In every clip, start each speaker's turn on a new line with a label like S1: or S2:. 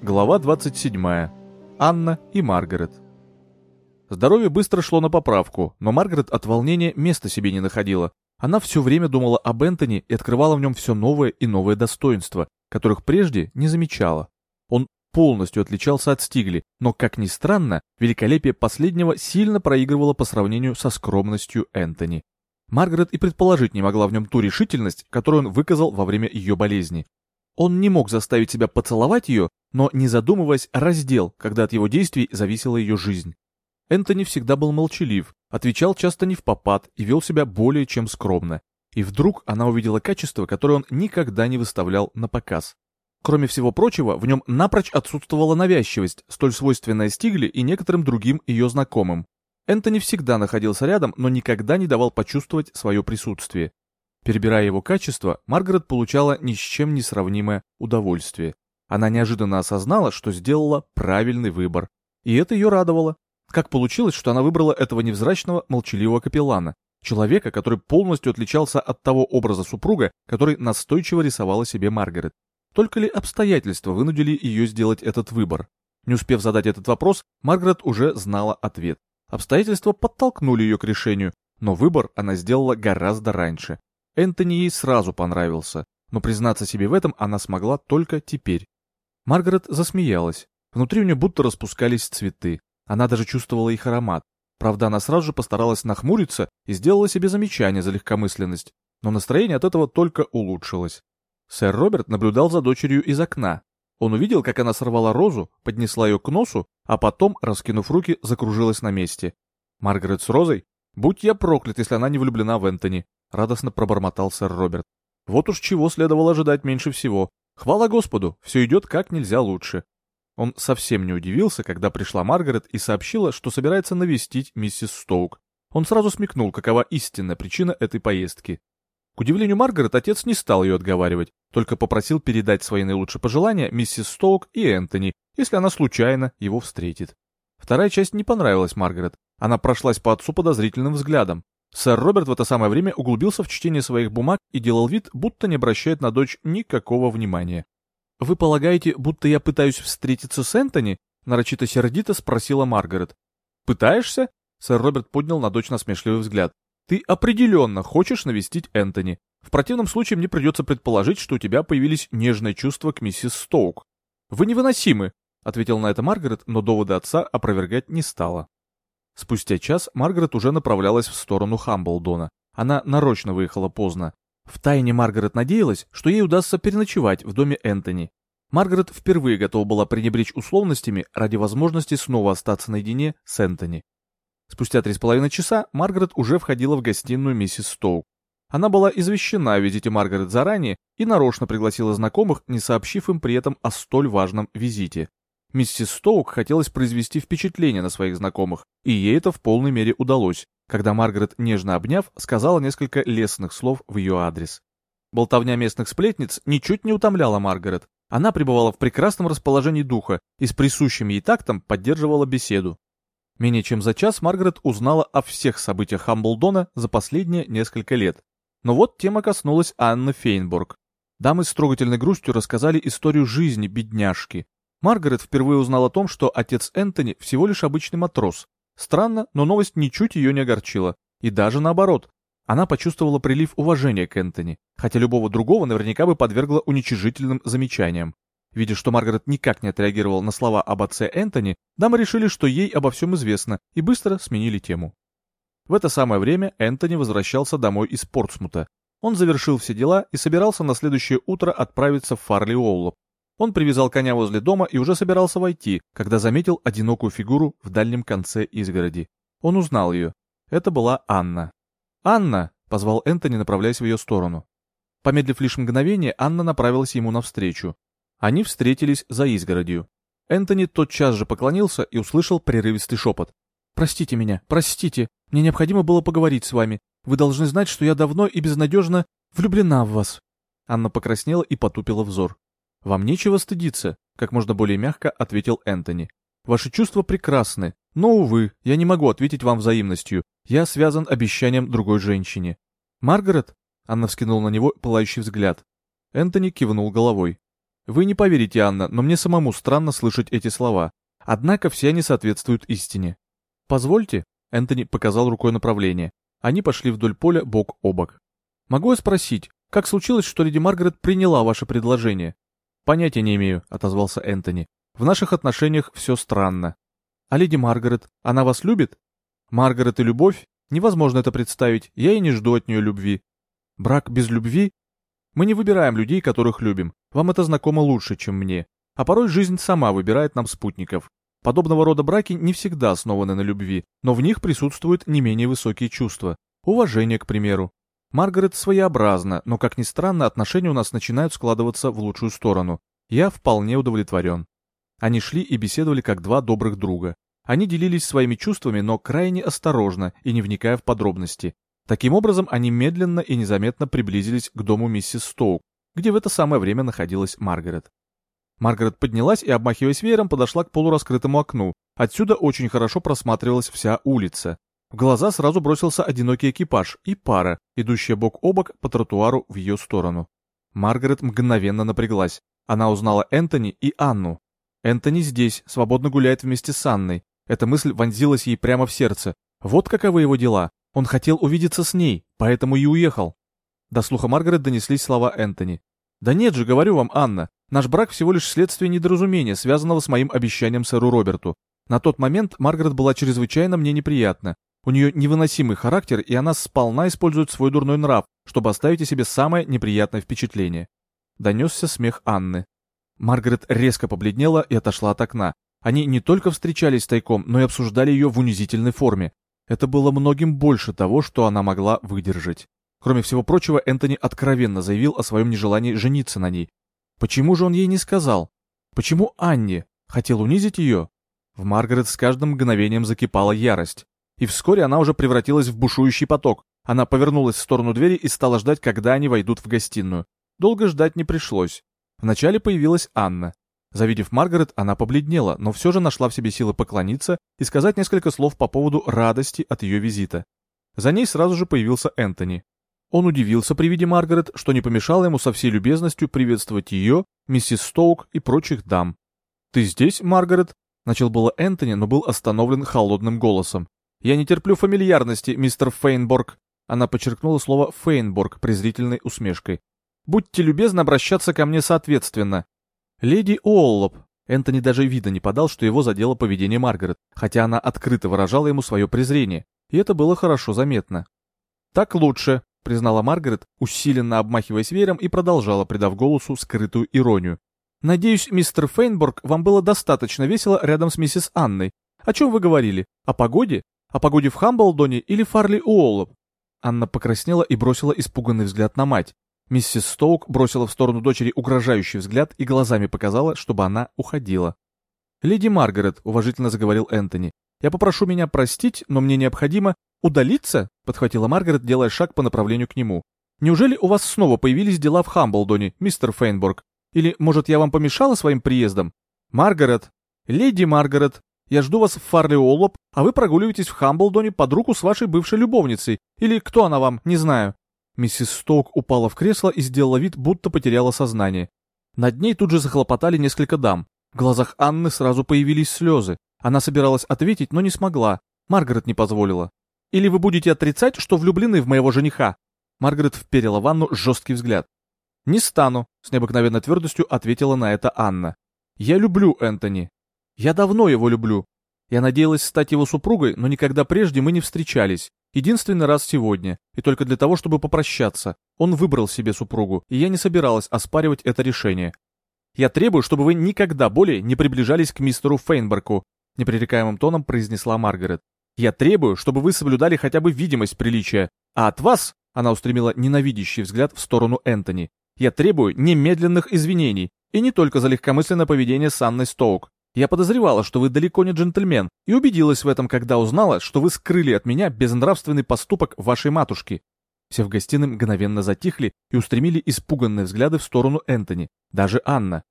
S1: Глава 27. Анна и Маргарет. Здоровье быстро шло на поправку, но Маргарет от волнения места себе не находила. Она все время думала об Энтони и открывала в нем все новое и новое достоинства, которых прежде не замечала. Он полностью отличался от Стигли, но, как ни странно, великолепие последнего сильно проигрывало по сравнению со скромностью Энтони. Маргарет и предположить не могла в нем ту решительность, которую он выказал во время ее болезни. Он не мог заставить себя поцеловать ее, но, не задумываясь, раздел, когда от его действий зависела ее жизнь. Энтони всегда был молчалив, отвечал часто не в попад и вел себя более чем скромно. И вдруг она увидела качество, которое он никогда не выставлял на показ. Кроме всего прочего, в нем напрочь отсутствовала навязчивость, столь свойственная Стигли и некоторым другим ее знакомым. Энтони всегда находился рядом, но никогда не давал почувствовать свое присутствие. Перебирая его качества, Маргарет получала ни с чем не сравнимое удовольствие. Она неожиданно осознала, что сделала правильный выбор. И это ее радовало. Как получилось, что она выбрала этого невзрачного, молчаливого капеллана, человека, который полностью отличался от того образа супруга, который настойчиво рисовала себе Маргарет. Только ли обстоятельства вынудили ее сделать этот выбор? Не успев задать этот вопрос, Маргарет уже знала ответ. Обстоятельства подтолкнули ее к решению, но выбор она сделала гораздо раньше. Энтони ей сразу понравился, но признаться себе в этом она смогла только теперь. Маргарет засмеялась. Внутри у нее будто распускались цветы. Она даже чувствовала их аромат. Правда, она сразу же постаралась нахмуриться и сделала себе замечание за легкомысленность. Но настроение от этого только улучшилось. Сэр Роберт наблюдал за дочерью из окна. Он увидел, как она сорвала розу, поднесла ее к носу, а потом, раскинув руки, закружилась на месте. Маргарет с розой? Будь я проклят, если она не влюблена в Энтони. — радостно пробормотал сэр Роберт. Вот уж чего следовало ожидать меньше всего. Хвала Господу, все идет как нельзя лучше. Он совсем не удивился, когда пришла Маргарет и сообщила, что собирается навестить миссис Стоук. Он сразу смекнул, какова истинная причина этой поездки. К удивлению Маргарет, отец не стал ее отговаривать, только попросил передать свои наилучшие пожелания миссис Стоук и Энтони, если она случайно его встретит. Вторая часть не понравилась Маргарет. Она прошлась по отцу подозрительным взглядом. Сэр Роберт в это самое время углубился в чтение своих бумаг и делал вид, будто не обращает на дочь никакого внимания. «Вы полагаете, будто я пытаюсь встретиться с Энтони?» — нарочито сердито спросила Маргарет. «Пытаешься?» — сэр Роберт поднял на дочь насмешливый взгляд. «Ты определенно хочешь навестить Энтони. В противном случае мне придется предположить, что у тебя появились нежные чувства к миссис Стоук. Вы невыносимы», — ответил на это Маргарет, но доводы отца опровергать не стала. Спустя час Маргарет уже направлялась в сторону Хамблдона. Она нарочно выехала поздно. Втайне Маргарет надеялась, что ей удастся переночевать в доме Энтони. Маргарет впервые готова была пренебречь условностями ради возможности снова остаться наедине с Энтони. Спустя три с половиной часа Маргарет уже входила в гостиную миссис Стоук. Она была извещена о визите Маргарет заранее и нарочно пригласила знакомых, не сообщив им при этом о столь важном визите. Миссис Стоук хотелось произвести впечатление на своих знакомых, и ей это в полной мере удалось, когда Маргарет, нежно обняв, сказала несколько лестных слов в ее адрес. Болтовня местных сплетниц ничуть не утомляла Маргарет. Она пребывала в прекрасном расположении духа и с присущим ей тактом поддерживала беседу. Менее чем за час Маргарет узнала о всех событиях Хамблдона за последние несколько лет. Но вот тема коснулась Анны Фейнбург. Дамы с трогательной грустью рассказали историю жизни бедняжки, Маргарет впервые узнал о том, что отец Энтони всего лишь обычный матрос. Странно, но новость ничуть ее не огорчила. И даже наоборот. Она почувствовала прилив уважения к Энтони, хотя любого другого наверняка бы подвергла уничижительным замечаниям. Видя, что Маргарет никак не отреагировала на слова об отце Энтони, дамы решили, что ей обо всем известно, и быстро сменили тему. В это самое время Энтони возвращался домой из Портсмута. Он завершил все дела и собирался на следующее утро отправиться в Фарли Уоллоп, он привязал коня возле дома и уже собирался войти, когда заметил одинокую фигуру в дальнем конце изгороди. Он узнал ее. Это была Анна. «Анна!» — позвал Энтони, направляясь в ее сторону. Помедлив лишь мгновение, Анна направилась ему навстречу. Они встретились за изгородью. Энтони тотчас же поклонился и услышал прерывистый шепот. «Простите меня, простите, мне необходимо было поговорить с вами. Вы должны знать, что я давно и безнадежно влюблена в вас». Анна покраснела и потупила взор. «Вам нечего стыдиться», — как можно более мягко ответил Энтони. «Ваши чувства прекрасны, но, увы, я не могу ответить вам взаимностью. Я связан обещанием другой женщине». «Маргарет?» Анна вскинула на него пылающий взгляд. Энтони кивнул головой. Вы не поверите, Анна, но мне самому странно слышать эти слова. Однако все они соответствуют истине. Позвольте, Энтони показал рукой направление. Они пошли вдоль поля бок о бок. Могу я спросить, как случилось, что леди Маргарет приняла ваше предложение? Понятия не имею, отозвался Энтони. В наших отношениях все странно. А леди Маргарет, она вас любит? Маргарет и любовь? Невозможно это представить, я и не жду от нее любви. Брак без любви? Мы не выбираем людей, которых любим. Вам это знакомо лучше, чем мне. А порой жизнь сама выбирает нам спутников. Подобного рода браки не всегда основаны на любви, но в них присутствуют не менее высокие чувства. Уважение, к примеру. Маргарет своеобразна, но, как ни странно, отношения у нас начинают складываться в лучшую сторону. Я вполне удовлетворен. Они шли и беседовали как два добрых друга. Они делились своими чувствами, но крайне осторожно и не вникая в подробности. Таким образом, они медленно и незаметно приблизились к дому миссис Стоук, где в это самое время находилась Маргарет. Маргарет поднялась и, обмахиваясь веером, подошла к полураскрытому окну. Отсюда очень хорошо просматривалась вся улица. В глаза сразу бросился одинокий экипаж и пара, идущая бок о бок по тротуару в ее сторону. Маргарет мгновенно напряглась. Она узнала Энтони и Анну. Энтони здесь, свободно гуляет вместе с Анной. Эта мысль вонзилась ей прямо в сердце. Вот каковы его дела. Он хотел увидеться с ней, поэтому и уехал. До слуха Маргарет донеслись слова Энтони. «Да нет же, говорю вам, Анна, наш брак всего лишь следствие недоразумения, связанного с моим обещанием сэру Роберту. На тот момент Маргарет была чрезвычайно мне неприятна. У нее невыносимый характер, и она сполна использует свой дурной нрав, чтобы оставить о себе самое неприятное впечатление». Донесся смех Анны. Маргарет резко побледнела и отошла от окна. Они не только встречались тайком, но и обсуждали ее в унизительной форме. Это было многим больше того, что она могла выдержать. Кроме всего прочего, Энтони откровенно заявил о своем нежелании жениться на ней. Почему же он ей не сказал? Почему Анне? Хотел унизить ее? В Маргарет с каждым мгновением закипала ярость. И вскоре она уже превратилась в бушующий поток. Она повернулась в сторону двери и стала ждать, когда они войдут в гостиную. Долго ждать не пришлось. Вначале появилась Анна. Завидев Маргарет, она побледнела, но все же нашла в себе силы поклониться и сказать несколько слов по поводу радости от ее визита. За ней сразу же появился Энтони. Он удивился при виде Маргарет, что не помешало ему со всей любезностью приветствовать ее, миссис Стоук и прочих дам. «Ты здесь, Маргарет?» — начал было Энтони, но был остановлен холодным голосом. «Я не терплю фамильярности, мистер Фейнборг». Она подчеркнула слово «Фейнборг» презрительной усмешкой. «Будьте любезны обращаться ко мне соответственно. Леди Уоллоп. Энтони даже вида не подал, что его задело поведение Маргарет, хотя она открыто выражала ему свое презрение, и это было хорошо заметно. «Так лучше», — признала Маргарет, усиленно обмахиваясь веером и продолжала, придав голосу скрытую иронию. «Надеюсь, мистер Фейнборг, вам было достаточно весело рядом с миссис Анной. О чем вы говорили? О погоде? О погоде в Хамблдоне или Фарли Уоллоп?» Анна покраснела и бросила испуганный взгляд на мать. Миссис Стоук бросила в сторону дочери угрожающий взгляд и глазами показала, чтобы она уходила. «Леди Маргарет», — уважительно заговорил Энтони, — «я попрошу меня простить, но мне необходимо удалиться», — подхватила Маргарет, делая шаг по направлению к нему. «Неужели у вас снова появились дела в Хамблдоне, мистер Фейнборг? Или, может, я вам помешала своим приездом? Маргарет! Леди Маргарет! Я жду вас в Фарли Оллоп, а вы прогуливаетесь в Хамблдоне под руку с вашей бывшей любовницей. Или кто она вам, не знаю. Миссис Стоук упала в кресло и сделала вид, будто потеряла сознание. Над ней тут же захлопотали несколько дам. В глазах Анны сразу появились слезы. Она собиралась ответить, но не смогла. Маргарет не позволила. «Или вы будете отрицать, что влюблены в моего жениха?» Маргарет вперила в Анну жесткий взгляд. «Не стану», — с необыкновенной твердостью ответила на это Анна. «Я люблю Энтони. Я давно его люблю. Я надеялась стать его супругой, но никогда прежде мы не встречались. Единственный раз сегодня, и только для того, чтобы попрощаться. Он выбрал себе супругу, и я не собиралась оспаривать это решение. Я требую, чтобы вы никогда более не приближались к мистеру Фейнберку, непререкаемым тоном произнесла Маргарет. Я требую, чтобы вы соблюдали хотя бы видимость приличия, а от вас, она устремила ненавидящий взгляд в сторону Энтони, я требую немедленных извинений, и не только за легкомысленное поведение с Анной Стоук. Я подозревала, что вы далеко не джентльмен, и убедилась в этом, когда узнала, что вы скрыли от меня безнравственный поступок вашей матушки. Все в гостиной мгновенно затихли и устремили испуганные взгляды в сторону Энтони, даже Анна.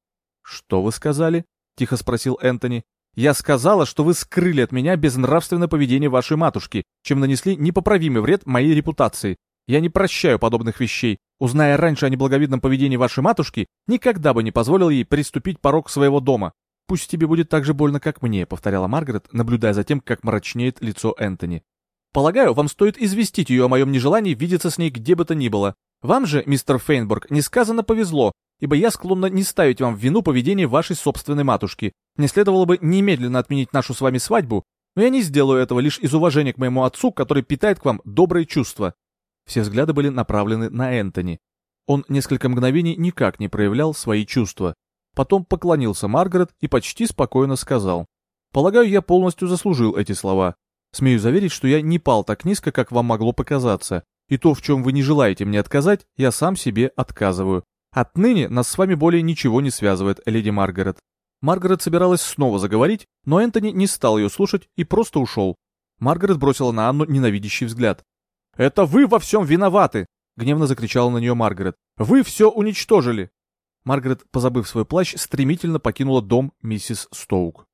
S1: «Что вы сказали?» — тихо спросил Энтони. «Я сказала, что вы скрыли от меня безнравственное поведение вашей матушки, чем нанесли непоправимый вред моей репутации. Я не прощаю подобных вещей. Узная раньше о неблаговидном поведении вашей матушки, никогда бы не позволил ей приступить порог своего дома. Пусть тебе будет так же больно, как мне, повторяла Маргарет, наблюдая за тем, как мрачнеет лицо Энтони. Полагаю, вам стоит известить ее о моем нежелании видеться с ней где бы то ни было. Вам же, мистер Фейнбург, несказанно повезло, ибо я склонна не ставить вам в вину поведение вашей собственной матушки. Мне следовало бы немедленно отменить нашу с вами свадьбу, но я не сделаю этого лишь из уважения к моему отцу, который питает к вам добрые чувства. Все взгляды были направлены на Энтони. Он несколько мгновений никак не проявлял свои чувства. Потом поклонился Маргарет и почти спокойно сказал. «Полагаю, я полностью заслужил эти слова. Смею заверить, что я не пал так низко, как вам могло показаться. И то, в чем вы не желаете мне отказать, я сам себе отказываю. Отныне нас с вами более ничего не связывает, леди Маргарет. Маргарет собиралась снова заговорить, но Энтони не стал ее слушать и просто ушел. Маргарет бросила на Анну ненавидящий взгляд. «Это вы во всем виноваты!» — гневно закричала на нее Маргарет. «Вы все уничтожили!» Маргарет, позабыв свой плащ, стремительно покинула дом миссис Стоук.